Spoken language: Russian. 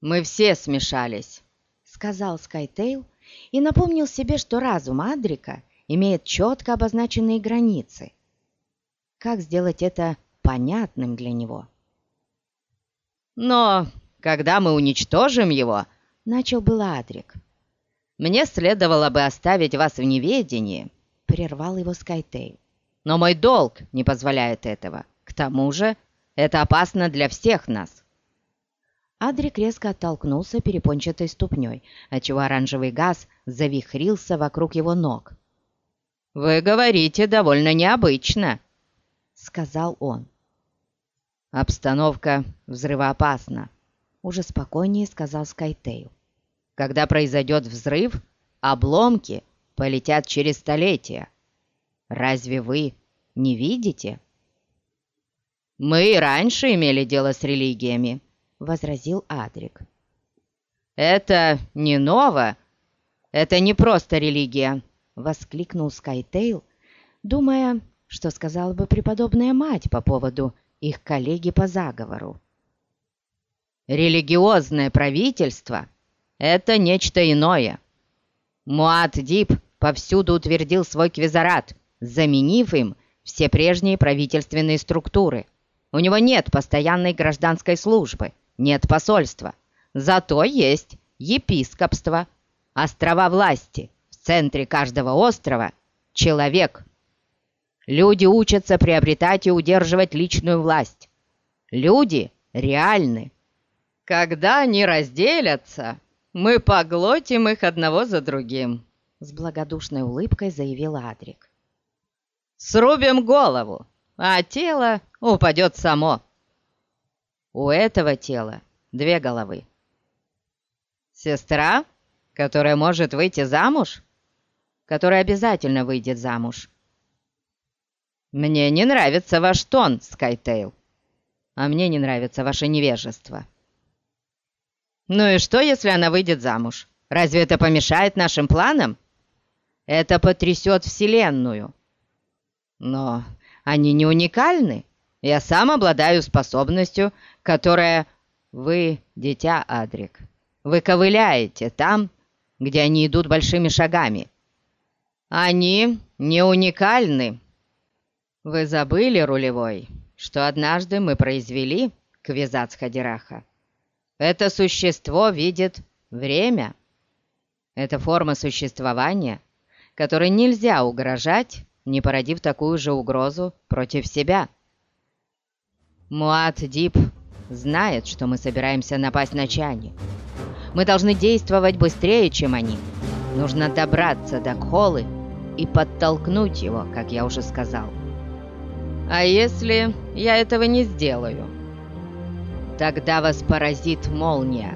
«Мы все смешались», — сказал Скайтейл и напомнил себе, что разум Адрика имеет четко обозначенные границы. Как сделать это понятным для него? «Но когда мы уничтожим его», — начал было Адрик. «Мне следовало бы оставить вас в неведении», — прервал его Скайтейл. «Но мой долг не позволяет этого. К тому же это опасно для всех нас». Адрик резко оттолкнулся перепончатой ступней, отчего оранжевый газ завихрился вокруг его ног. «Вы говорите довольно необычно», — сказал он. «Обстановка взрывоопасна», — уже спокойнее сказал Скайтейл. «Когда произойдет взрыв, обломки полетят через столетия. Разве вы не видите?» «Мы и раньше имели дело с религиями», — возразил Адрик. «Это не ново. Это не просто религия», — воскликнул Скайтейл, думая, что сказала бы преподобная мать по поводу их коллеги по заговору. «Религиозное правительство — это нечто иное. Муат-Дип повсюду утвердил свой квизарат, заменив им все прежние правительственные структуры. У него нет постоянной гражданской службы — нет посольства. Зато есть епископство, острова власти. В центре каждого острова – человек. Люди учатся приобретать и удерживать личную власть. Люди реальны. Когда они разделятся, мы поглотим их одного за другим, с благодушной улыбкой заявил Адрик. Срубим голову, а тело упадет само. У этого тела две головы. Сестра, которая может выйти замуж, которая обязательно выйдет замуж. Мне не нравится ваш тон, Скайтейл, а мне не нравится ваше невежество. Ну и что, если она выйдет замуж? Разве это помешает нашим планам? Это потрясет Вселенную. Но они не уникальны. Я сам обладаю способностью, которая... Вы, дитя Адрик, вы ковыляете там, где они идут большими шагами. Они не уникальны. Вы забыли, рулевой, что однажды мы произвели Квизац Хадираха. Это существо видит время. Это форма существования, которой нельзя угрожать, не породив такую же угрозу против себя. Муат Дип знает, что мы собираемся напасть на Чани. Мы должны действовать быстрее, чем они. Нужно добраться до Кхолы и подтолкнуть его, как я уже сказал. А если я этого не сделаю? Тогда вас поразит молния.